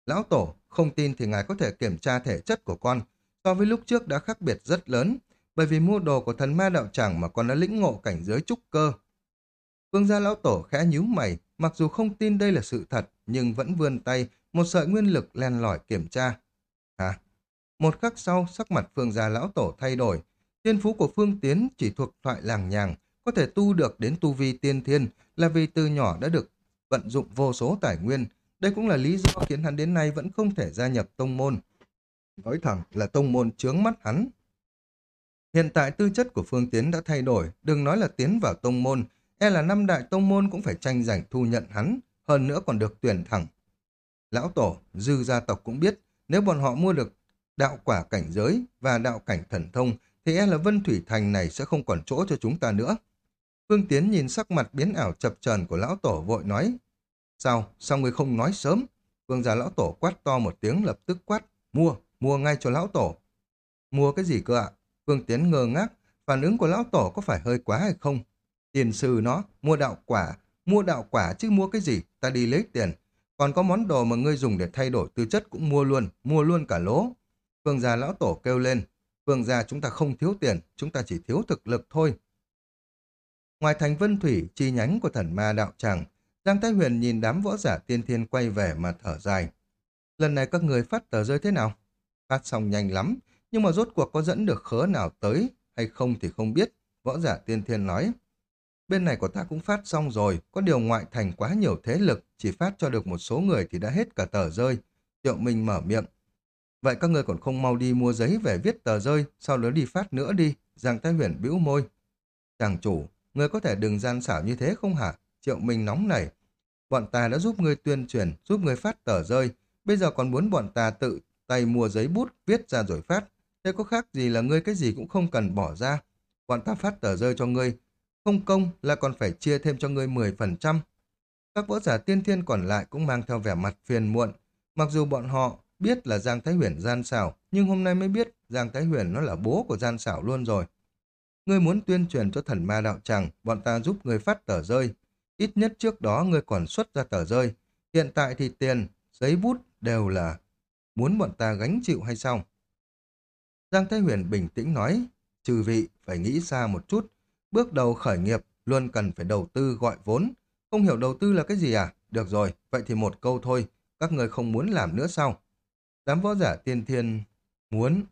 Lão tổ, không tin thì ngài có thể kiểm tra thể chất của con. So với lúc trước đã khác biệt rất lớn, bởi vì mua đồ của thần ma đạo tràng mà con đã lĩnh ngộ cảnh giới trúc cơ. Vương gia lão tổ khẽ nhíu mày, mặc dù không tin đây là sự thật, nhưng vẫn vươn tay, một sợi nguyên lực len lỏi kiểm tra. Hả? Một khắc sau, sắc mặt phương gia lão tổ thay đổi. Thiên phú của phương tiến chỉ thuộc loại làng nhàng, có thể tu được đến tu vi tiên thiên là vì từ nhỏ đã được vận dụng vô số tài nguyên. Đây cũng là lý do khiến hắn đến nay vẫn không thể gia nhập tông môn. Nói thẳng là tông môn chướng mắt hắn. Hiện tại tư chất của Phương Tiến đã thay đổi, đừng nói là tiến vào tông môn, e là năm đại tông môn cũng phải tranh giành thu nhận hắn, hơn nữa còn được tuyển thẳng. Lão Tổ, dư gia tộc cũng biết, nếu bọn họ mua được đạo quả cảnh giới và đạo cảnh thần thông, thì e là Vân Thủy Thành này sẽ không còn chỗ cho chúng ta nữa. Phương Tiến nhìn sắc mặt biến ảo chập chờn của lão tổ vội nói. Sao? Sao người không nói sớm? Vương gia lão tổ quát to một tiếng lập tức quát. Mua, mua ngay cho lão tổ. Mua cái gì cơ ạ? vương Tiến ngơ ngác, phản ứng của lão tổ có phải hơi quá hay không? Tiền sư nó, mua đạo quả, mua đạo quả chứ mua cái gì, ta đi lấy tiền. Còn có món đồ mà ngươi dùng để thay đổi tư chất cũng mua luôn, mua luôn cả lố. vương gia lão tổ kêu lên, vương gia chúng ta không thiếu tiền, chúng ta chỉ thiếu thực lực thôi. Ngoài thành Vân Thủy, chi nhánh của thần ma đạo tràng, Giang Thái Huyền nhìn đám võ giả tiên thiên quay về mà thở dài. Lần này các người phát tờ rơi thế nào? Phát xong nhanh lắm, nhưng mà rốt cuộc có dẫn được khớ nào tới hay không thì không biết, võ giả tiên thiên nói. Bên này của ta cũng phát xong rồi, có điều ngoại thành quá nhiều thế lực, chỉ phát cho được một số người thì đã hết cả tờ rơi. Triệu Minh mở miệng. Vậy các người còn không mau đi mua giấy về viết tờ rơi, sau đó đi phát nữa đi. Giang Thái Huyền bĩu môi. Chàng chủ, người có thể đừng gian xảo như thế không hả? Triệu Minh nóng nảy. Bọn ta đã giúp người tuyên truyền, giúp người phát tờ rơi. Bây giờ còn muốn bọn ta tự tay mua giấy bút, viết ra rồi phát. Thế có khác gì là ngươi cái gì cũng không cần bỏ ra. Bọn ta phát tờ rơi cho ngươi. Không công là còn phải chia thêm cho ngươi 10%. Các võ giả tiên thiên còn lại cũng mang theo vẻ mặt phiền muộn. Mặc dù bọn họ biết là Giang Thái Huyền gian xảo, nhưng hôm nay mới biết Giang Thái Huyền nó là bố của gian xảo luôn rồi. Ngươi muốn tuyên truyền cho thần ma đạo tràng, bọn ta giúp ngươi phát tờ rơi. Ít nhất trước đó ngươi còn xuất ra tờ rơi. Hiện tại thì tiền, giấy bút đều là muốn bọn ta gánh chịu hay sao? Giang Thái Huyền bình tĩnh nói, trừ vị phải nghĩ xa một chút. Bước đầu khởi nghiệp luôn cần phải đầu tư gọi vốn. Không hiểu đầu tư là cái gì à? Được rồi, vậy thì một câu thôi. Các người không muốn làm nữa sao? Đám võ giả tiên thiên muốn.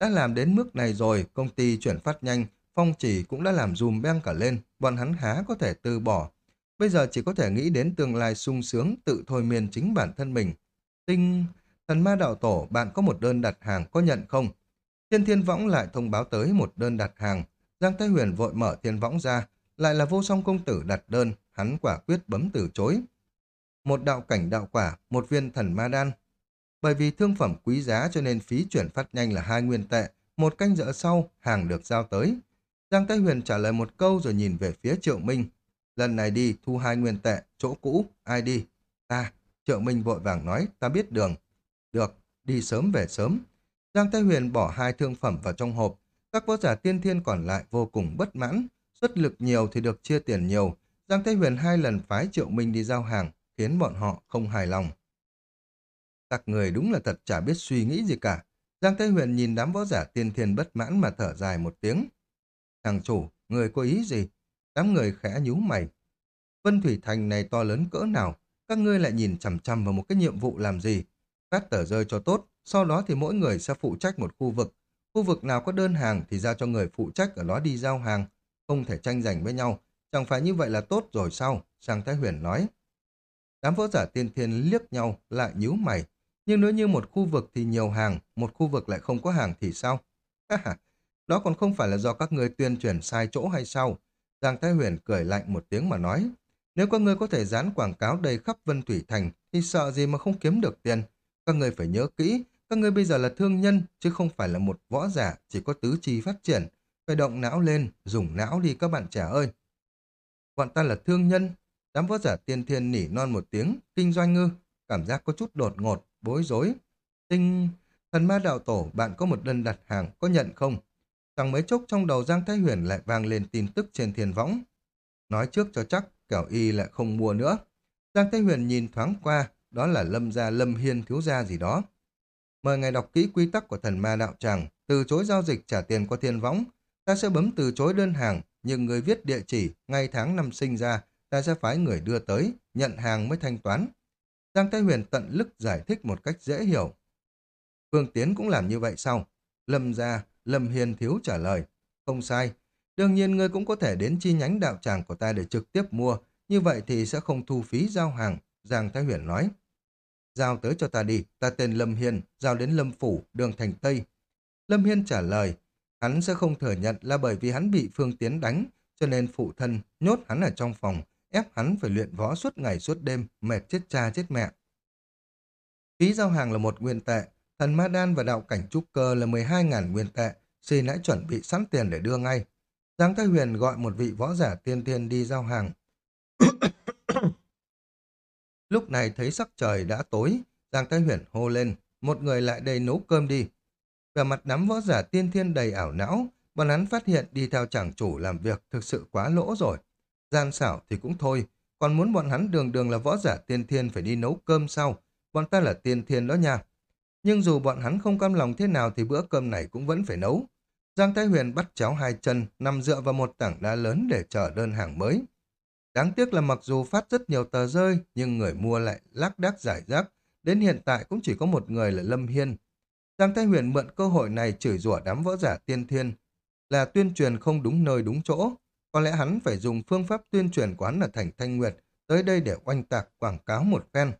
Đã làm đến mức này rồi, công ty chuyển phát nhanh, phong chỉ cũng đã làm dùm beng cả lên, bọn hắn há có thể từ bỏ. Bây giờ chỉ có thể nghĩ đến tương lai sung sướng tự thôi miên chính bản thân mình. Tinh, thần ma đạo tổ, bạn có một đơn đặt hàng có nhận không? Thiên thiên võng lại thông báo tới một đơn đặt hàng. Giang Thái Huyền vội mở thiên võng ra, lại là vô song công tử đặt đơn, hắn quả quyết bấm từ chối. Một đạo cảnh đạo quả, một viên thần ma đan, bởi vì thương phẩm quý giá cho nên phí chuyển phát nhanh là hai nguyên tệ, một canh giờ sau, hàng được giao tới. Giang Thái Huyền trả lời một câu rồi nhìn về phía Triệu Minh. Lần này đi, thu hai nguyên tệ, chỗ cũ, ai đi? Ta, Triệu Minh vội vàng nói, ta biết đường. Được, đi sớm về sớm. Giang Thái Huyền bỏ hai thương phẩm vào trong hộp, các võ giả tiên thiên còn lại vô cùng bất mãn, xuất lực nhiều thì được chia tiền nhiều. Giang Thái Huyền hai lần phái Triệu Minh đi giao hàng, khiến bọn họ không hài lòng. Các người đúng là thật chả biết suy nghĩ gì cả. Giang Thế Huyền nhìn đám võ giả tiên thiên bất mãn mà thở dài một tiếng. Thằng chủ, người có ý gì? Đám người khẽ nhú mày. Vân Thủy Thành này to lớn cỡ nào? Các ngươi lại nhìn chằm chằm vào một cái nhiệm vụ làm gì? Phát tờ rơi cho tốt, sau đó thì mỗi người sẽ phụ trách một khu vực. Khu vực nào có đơn hàng thì giao cho người phụ trách ở đó đi giao hàng. Không thể tranh giành với nhau. Chẳng phải như vậy là tốt rồi sao? sang Thái Huyền nói. Đám võ giả tiên thiên liếc nhau lại nhíu mày. Nhưng nếu như một khu vực thì nhiều hàng, một khu vực lại không có hàng thì sao? Đó còn không phải là do các người tuyên truyền sai chỗ hay sao? Giang Thái Huyền cười lạnh một tiếng mà nói. Nếu các người có thể dán quảng cáo đầy khắp Vân Thủy Thành thì sợ gì mà không kiếm được tiền. Các người phải nhớ kỹ, các người bây giờ là thương nhân chứ không phải là một võ giả chỉ có tứ chi phát triển. Phải động não lên, dùng não đi các bạn trẻ ơi. Bọn ta là thương nhân, đám võ giả tiên thiên nỉ non một tiếng, kinh doanh ngư, cảm giác có chút đột ngột, bối rối. Tinh, thần ma đạo tổ, bạn có một đơn đặt hàng, có nhận không? Càng mấy chốc trong đầu Giang Thái Huyền lại vang lên tin tức trên thiên võng. Nói trước cho chắc, kẻo y lại không mua nữa. Giang Thái Huyền nhìn thoáng qua, đó là lâm gia lâm hiên thiếu gia gì đó. Mời ngài đọc kỹ quy tắc của thần ma đạo tràng, từ chối giao dịch trả tiền qua thiên võng. Ta sẽ bấm từ chối đơn hàng, nhưng người viết địa chỉ, ngày tháng năm sinh ra, ta sẽ phái người đưa tới, nhận hàng mới thanh toán. Giang Thái Huyền tận lực giải thích một cách dễ hiểu. Phương Tiến cũng làm như vậy sau Lâm gia, Lâm Hiền Thiếu trả lời. Không sai. Đương nhiên ngươi cũng có thể đến chi nhánh đạo tràng của ta để trực tiếp mua. Như vậy thì sẽ không thu phí giao hàng. Giang Thái Huyền nói. Giao tới cho ta đi. Ta tên Lâm Hiền. Giao đến Lâm Phủ, đường thành Tây. Lâm Hiên trả lời. Hắn sẽ không thừa nhận là bởi vì hắn bị Phương Tiến đánh, cho nên phụ thân nhốt hắn ở trong phòng, ép hắn phải luyện võ suốt ngày suốt đêm, mệt chết cha chết mẹ. Phí giao hàng là một nguyên tệ, thần ma đan và đạo cảnh trúc cơ là 12.000 nguyên tệ, xin hãy chuẩn bị sẵn tiền để đưa ngay. Giang Thái Huyền gọi một vị võ giả tiên tiên đi giao hàng. Lúc này thấy sắc trời đã tối, Giang Thái Huyền hô lên, một người lại đây nấu cơm đi. Về mặt đám võ giả tiên thiên đầy ảo não, bọn hắn phát hiện đi theo chàng chủ làm việc thực sự quá lỗ rồi. Gian xảo thì cũng thôi, còn muốn bọn hắn đường đường là võ giả tiên thiên phải đi nấu cơm sau, bọn ta là tiên thiên đó nha. Nhưng dù bọn hắn không cam lòng thế nào thì bữa cơm này cũng vẫn phải nấu. Giang Thái Huyền bắt chéo hai chân, nằm dựa vào một tảng đá lớn để chờ đơn hàng mới. Đáng tiếc là mặc dù phát rất nhiều tờ rơi, nhưng người mua lại lác đác giải rác. Đến hiện tại cũng chỉ có một người là Lâm Hiên. Giang Thái Huyền mượn cơ hội này chửi rủa đám võ giả tiên thiên, là tuyên truyền không đúng nơi đúng chỗ. Có lẽ hắn phải dùng phương pháp tuyên truyền quán ở thành Thanh Nguyệt tới đây để oanh tạc quảng cáo một phen.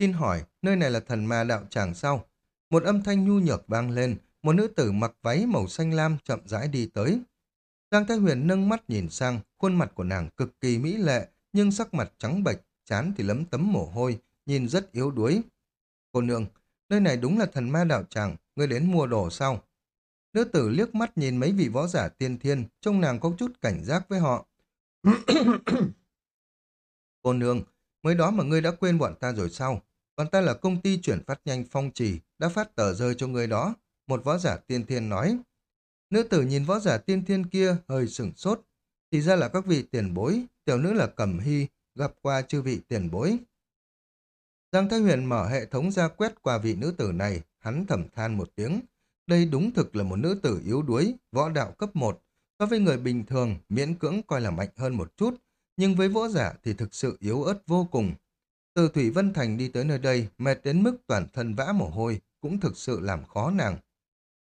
Xin hỏi, nơi này là thần ma đạo tràng sao? Một âm thanh nhu nhược vang lên, một nữ tử mặc váy màu xanh lam chậm rãi đi tới. Giang Thái Huyền nâng mắt nhìn sang, khuôn mặt của nàng cực kỳ mỹ lệ, nhưng sắc mặt trắng bệch, chán thì lấm tấm mồ hôi, nhìn rất yếu đuối. Cô nương, nơi này đúng là thần ma đạo tràng, ngươi đến mua đồ sao? Nữ tử liếc mắt nhìn mấy vị võ giả tiên thiên, trông nàng có chút cảnh giác với họ. cô nương, mới đó mà ngươi đã quên bọn ta rồi sao? Còn ta là công ty chuyển phát nhanh phong trì, đã phát tờ rơi cho người đó. Một võ giả tiên thiên nói. Nữ tử nhìn võ giả tiên thiên kia hơi sửng sốt. Thì ra là các vị tiền bối, tiểu nữ là Cẩm Hy, gặp qua chư vị tiền bối. Giang Thái Huyền mở hệ thống ra quét qua vị nữ tử này, hắn thầm than một tiếng. Đây đúng thực là một nữ tử yếu đuối, võ đạo cấp 1. So với người bình thường, miễn cưỡng coi là mạnh hơn một chút, nhưng với võ giả thì thực sự yếu ớt vô cùng. Từ Thủy Vân Thành đi tới nơi đây, mệt đến mức toàn thân vã mồ hôi, cũng thực sự làm khó nàng.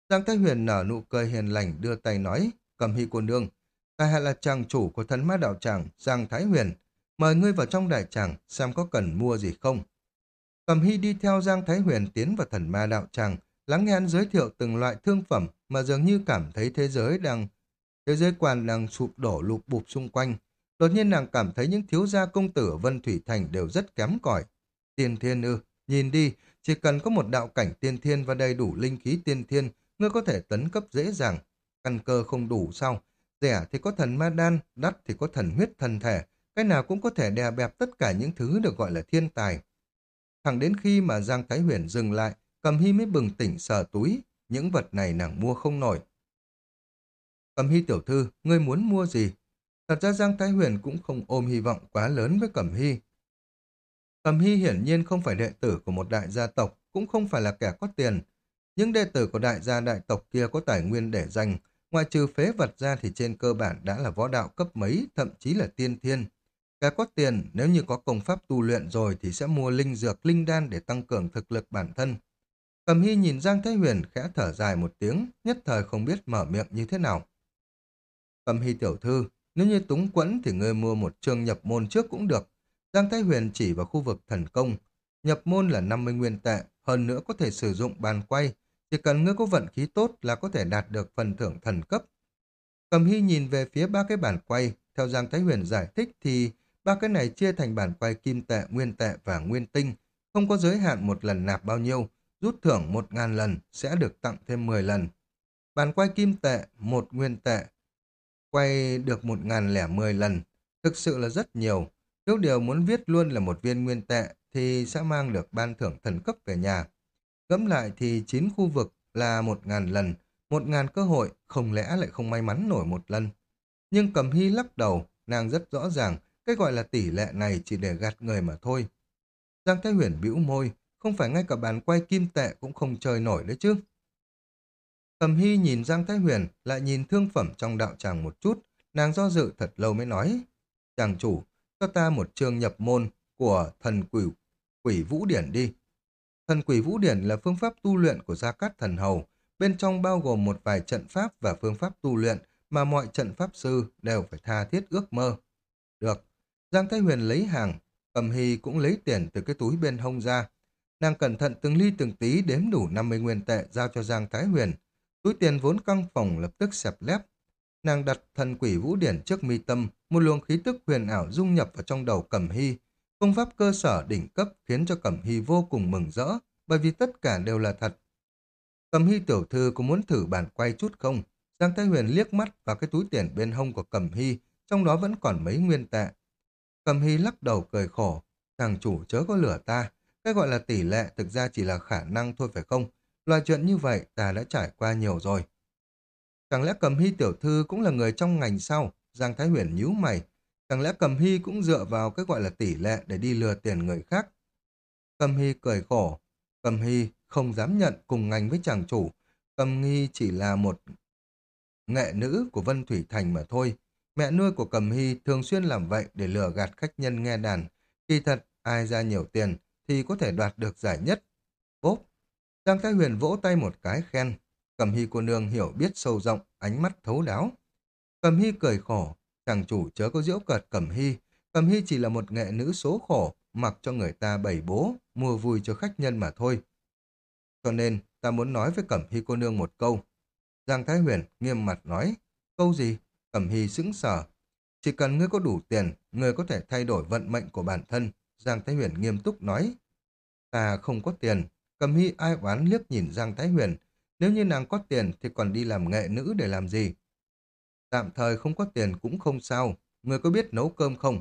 Giang Thái Huyền nở nụ cười hiền lành đưa tay nói, cầm hy cô nương, ta hạ là chàng chủ của thần ma đạo tràng Giang Thái Huyền, mời ngươi vào trong đại tràng xem có cần mua gì không. Cầm hy đi theo Giang Thái Huyền tiến vào thần ma đạo tràng, lắng nghe hắn giới thiệu từng loại thương phẩm mà dường như cảm thấy thế giới đang thế giới quan đang sụp đổ lụp bụp xung quanh. Đột nhiên nàng cảm thấy những thiếu gia công tử ở Vân Thủy Thành đều rất kém cỏi. Tiên thiên ư, nhìn đi, chỉ cần có một đạo cảnh tiên thiên và đầy đủ linh khí tiên thiên, ngươi có thể tấn cấp dễ dàng. Căn cơ không đủ sao? Rẻ thì có thần ma đan, đắt thì có thần huyết thần thể, cái nào cũng có thể đè bẹp tất cả những thứ được gọi là thiên tài. Thẳng đến khi mà Giang Thái Huyền dừng lại, Cầm Hy mới bừng tỉnh sờ túi, những vật này nàng mua không nổi. Cầm Hy tiểu thư, ngươi muốn mua gì? Thật ra Giang Thái Huyền cũng không ôm hy vọng quá lớn với Cẩm Hy. Cẩm Hy hiển nhiên không phải đệ tử của một đại gia tộc, cũng không phải là kẻ có tiền. Những đệ tử của đại gia đại tộc kia có tài nguyên để dành, ngoài trừ phế vật ra thì trên cơ bản đã là võ đạo cấp mấy, thậm chí là tiên thiên. Kẻ có tiền, nếu như có công pháp tu luyện rồi thì sẽ mua linh dược, linh đan để tăng cường thực lực bản thân. Cầm Hy nhìn Giang Thái Huyền khẽ thở dài một tiếng, nhất thời không biết mở miệng như thế nào. Cầm Hy tiểu thư, nếu như túng quẫn thì ngươi mua một chương nhập môn trước cũng được. Giang Thái Huyền chỉ vào khu vực thần công. Nhập môn là 50 nguyên tệ, hơn nữa có thể sử dụng bàn quay. Chỉ cần ngươi có vận khí tốt là có thể đạt được phần thưởng thần cấp. Cầm Hy nhìn về phía ba cái bàn quay. Theo Giang Thái Huyền giải thích thì ba cái này chia thành bàn quay kim tệ, nguyên tệ và nguyên tinh. Không có giới hạn một lần nạp bao nhiêu. Rút thưởng 1.000 lần sẽ được tặng thêm 10 lần. Bàn quay kim tệ, một nguyên tệ, quay được một ngàn lẻ mười lần, thực sự là rất nhiều. Nếu điều muốn viết luôn là một viên nguyên tệ thì sẽ mang được ban thưởng thần cấp về nhà. Gẫm lại thì 9 khu vực là một ngàn lần, một ngàn cơ hội, không lẽ lại không may mắn nổi một lần. Nhưng cầm hy lắc đầu, nàng rất rõ ràng, cái gọi là tỷ lệ này chỉ để gạt người mà thôi. Giang Thái Huyền bĩu môi, không phải ngay cả bàn quay kim tệ cũng không chơi nổi đấy chứ. Cầm Hy nhìn Giang Thái Huyền, lại nhìn thương phẩm trong đạo tràng một chút, nàng do dự thật lâu mới nói. Chàng chủ, cho ta một chương nhập môn của thần quỷ, quỷ vũ điển đi. Thần quỷ vũ điển là phương pháp tu luyện của Gia Cát Thần Hầu, bên trong bao gồm một vài trận pháp và phương pháp tu luyện mà mọi trận pháp sư đều phải tha thiết ước mơ. Được, Giang Thái Huyền lấy hàng, Cầm Hy cũng lấy tiền từ cái túi bên hông ra. Nàng cẩn thận từng ly từng tí đếm đủ 50 nguyên tệ giao cho Giang Thái Huyền, Túi tiền vốn căng phòng lập tức xẹp lép. Nàng đặt thần quỷ vũ điển trước mi tâm, một luồng khí tức huyền ảo dung nhập vào trong đầu Cẩm Hy. Công pháp cơ sở đỉnh cấp khiến cho Cẩm Hy vô cùng mừng rỡ, bởi vì tất cả đều là thật. Cẩm Hy tiểu thư có muốn thử bản quay chút không? Giang Thái Huyền liếc mắt vào cái túi tiền bên hông của Cẩm Hy, trong đó vẫn còn mấy nguyên tệ. Cẩm Hy lắc đầu cười khổ, thằng chủ chớ có lửa ta, cái gọi là tỷ lệ thực ra chỉ là khả năng thôi phải không? Loại chuyện như vậy ta đã trải qua nhiều rồi. Chẳng lẽ cầm hy tiểu thư cũng là người trong ngành sau? Giang Thái Huyền nhíu mày. Chẳng lẽ cầm hy cũng dựa vào cái gọi là tỷ lệ để đi lừa tiền người khác? Cầm hy cười khổ. Cầm hy không dám nhận cùng ngành với chàng chủ. Cầm nghi chỉ là một nghệ nữ của Vân Thủy Thành mà thôi. Mẹ nuôi của Cầm Hy thường xuyên làm vậy để lừa gạt khách nhân nghe đàn. Kỳ thật, ai ra nhiều tiền thì có thể đoạt được giải nhất. Bốp, Giang Thái Huyền vỗ tay một cái khen. Cầm Hy cô nương hiểu biết sâu rộng, ánh mắt thấu đáo. Cầm Hy cười khổ, chàng chủ chớ có diễu cợt Cầm Hy. Cầm Hy chỉ là một nghệ nữ số khổ, mặc cho người ta bày bố, mua vui cho khách nhân mà thôi. Cho nên, ta muốn nói với Cẩm Hy cô nương một câu. Giang Thái Huyền nghiêm mặt nói, câu gì? Cẩm Hy sững sờ. Chỉ cần ngươi có đủ tiền, ngươi có thể thay đổi vận mệnh của bản thân. Giang Thái Huyền nghiêm túc nói. Ta không có tiền. Cầm Hy ai oán liếc nhìn Giang Thái Huyền. Nếu như nàng có tiền thì còn đi làm nghệ nữ để làm gì? Tạm thời không có tiền cũng không sao. Người có biết nấu cơm không?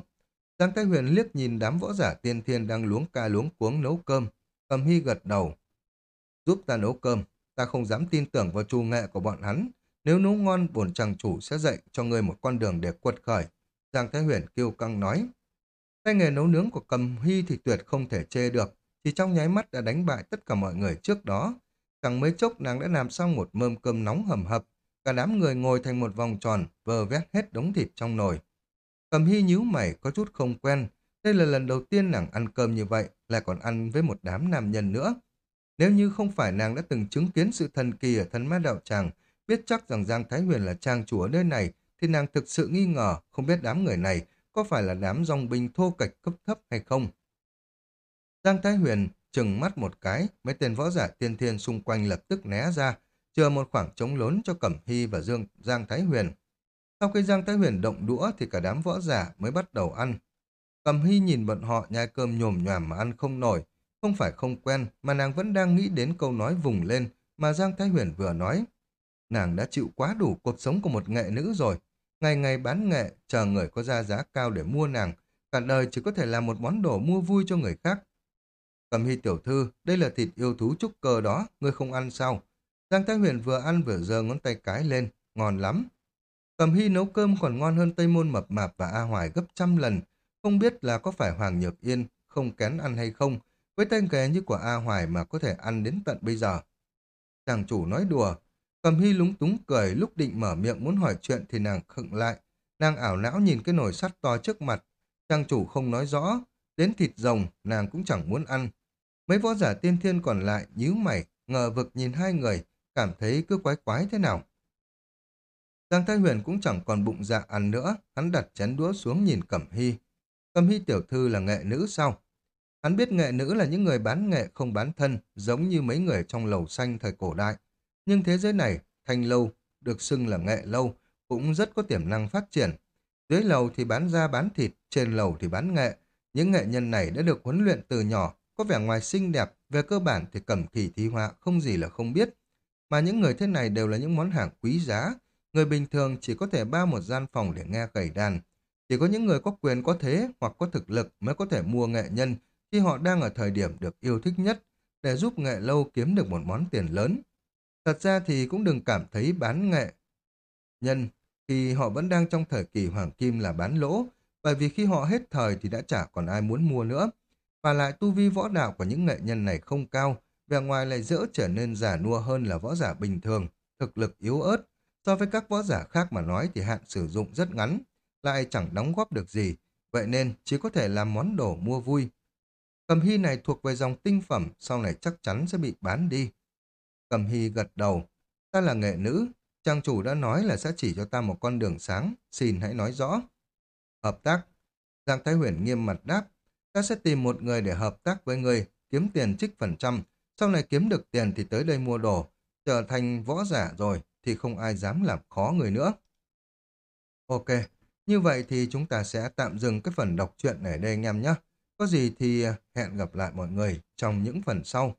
Giang Thái Huyền liếc nhìn đám võ giả tiên thiên đang luống ca luống cuống nấu cơm. Cầm Hy gật đầu. Giúp ta nấu cơm. Ta không dám tin tưởng vào trù nghệ của bọn hắn. Nếu nấu ngon, bổn chàng chủ sẽ dạy cho ngươi một con đường để quật khởi. Giang Thái Huyền kêu căng nói. Tay nghề nấu nướng của cầm hy thì tuyệt không thể chê được. Chỉ trong nháy mắt đã đánh bại tất cả mọi người trước đó. Chẳng mấy chốc nàng đã làm xong một mâm cơm nóng hầm hập. Cả đám người ngồi thành một vòng tròn, vờ vét hết đống thịt trong nồi. Cầm hy nhíu mày có chút không quen. Đây là lần đầu tiên nàng ăn cơm như vậy, lại còn ăn với một đám nam nhân nữa. Nếu như không phải nàng đã từng chứng kiến sự thần kỳ ở thân ma đạo tràng, biết chắc rằng Giang Thái Huyền là trang chủ ở nơi này, thì nàng thực sự nghi ngờ không biết đám người này có phải là đám dòng binh thô kệch cấp thấp hay không. Giang Thái Huyền chừng mắt một cái, mấy tên võ giả tiên thiên xung quanh lập tức né ra, chờ một khoảng trống lớn cho Cẩm Hy và Dương Giang Thái Huyền. Sau khi Giang Thái Huyền động đũa thì cả đám võ giả mới bắt đầu ăn. Cẩm Hy nhìn bọn họ nhai cơm nhồm nhòm mà ăn không nổi, không phải không quen mà nàng vẫn đang nghĩ đến câu nói vùng lên mà Giang Thái Huyền vừa nói. Nàng đã chịu quá đủ cuộc sống của một nghệ nữ rồi. Ngày ngày bán nghệ, chờ người có ra giá cao để mua nàng. Cả đời chỉ có thể làm một món đồ mua vui cho người khác. Cầm hy tiểu thư, đây là thịt yêu thú trúc cơ đó, ngươi không ăn sao? Giang Thái Huyền vừa ăn vừa giơ ngón tay cái lên, ngon lắm. Cầm hy nấu cơm còn ngon hơn Tây Môn Mập Mạp và A Hoài gấp trăm lần. Không biết là có phải Hoàng Nhược Yên không kén ăn hay không, với tay ghé như của A Hoài mà có thể ăn đến tận bây giờ. Chàng chủ nói đùa, Cầm hy lúng túng cười lúc định mở miệng muốn hỏi chuyện thì nàng khựng lại. Nàng ảo não nhìn cái nồi sắt to trước mặt. Trang chủ không nói rõ. Đến thịt rồng nàng cũng chẳng muốn ăn. Mấy võ giả tiên thiên còn lại nhíu mày, ngờ vực nhìn hai người, cảm thấy cứ quái quái thế nào. Giang Thái Huyền cũng chẳng còn bụng dạ ăn nữa, hắn đặt chén đũa xuống nhìn Cẩm Hy. Cẩm Hy tiểu thư là nghệ nữ sao? Hắn biết nghệ nữ là những người bán nghệ không bán thân, giống như mấy người trong lầu xanh thời cổ đại. Nhưng thế giới này, thanh lâu, được xưng là nghệ lâu, cũng rất có tiềm năng phát triển. Dưới lầu thì bán da bán thịt, trên lầu thì bán nghệ. Những nghệ nhân này đã được huấn luyện từ nhỏ, có vẻ ngoài xinh đẹp, về cơ bản thì cẩm kỳ thi họa không gì là không biết. Mà những người thế này đều là những món hàng quý giá. Người bình thường chỉ có thể bao một gian phòng để nghe gảy đàn. Chỉ có những người có quyền có thế hoặc có thực lực mới có thể mua nghệ nhân khi họ đang ở thời điểm được yêu thích nhất để giúp nghệ lâu kiếm được một món tiền lớn. Thật ra thì cũng đừng cảm thấy bán nghệ nhân khi họ vẫn đang trong thời kỳ hoàng kim là bán lỗ, bởi vì khi họ hết thời thì đã chả còn ai muốn mua nữa. Và lại tu vi võ đạo của những nghệ nhân này không cao, vẻ ngoài lại dỡ trở nên giả nua hơn là võ giả bình thường, thực lực yếu ớt. So với các võ giả khác mà nói thì hạn sử dụng rất ngắn, lại chẳng đóng góp được gì, vậy nên chỉ có thể làm món đồ mua vui. Cầm hy này thuộc về dòng tinh phẩm, sau này chắc chắn sẽ bị bán đi. Cầm Hy gật đầu. Ta là nghệ nữ. Trang chủ đã nói là sẽ chỉ cho ta một con đường sáng. Xin hãy nói rõ. Hợp tác. Giang Thái Huyền nghiêm mặt đáp. Ta sẽ tìm một người để hợp tác với người, kiếm tiền trích phần trăm. Sau này kiếm được tiền thì tới đây mua đồ. Trở thành võ giả rồi thì không ai dám làm khó người nữa. Ok, như vậy thì chúng ta sẽ tạm dừng cái phần đọc truyện ở đây anh em nhé. Có gì thì hẹn gặp lại mọi người trong những phần sau.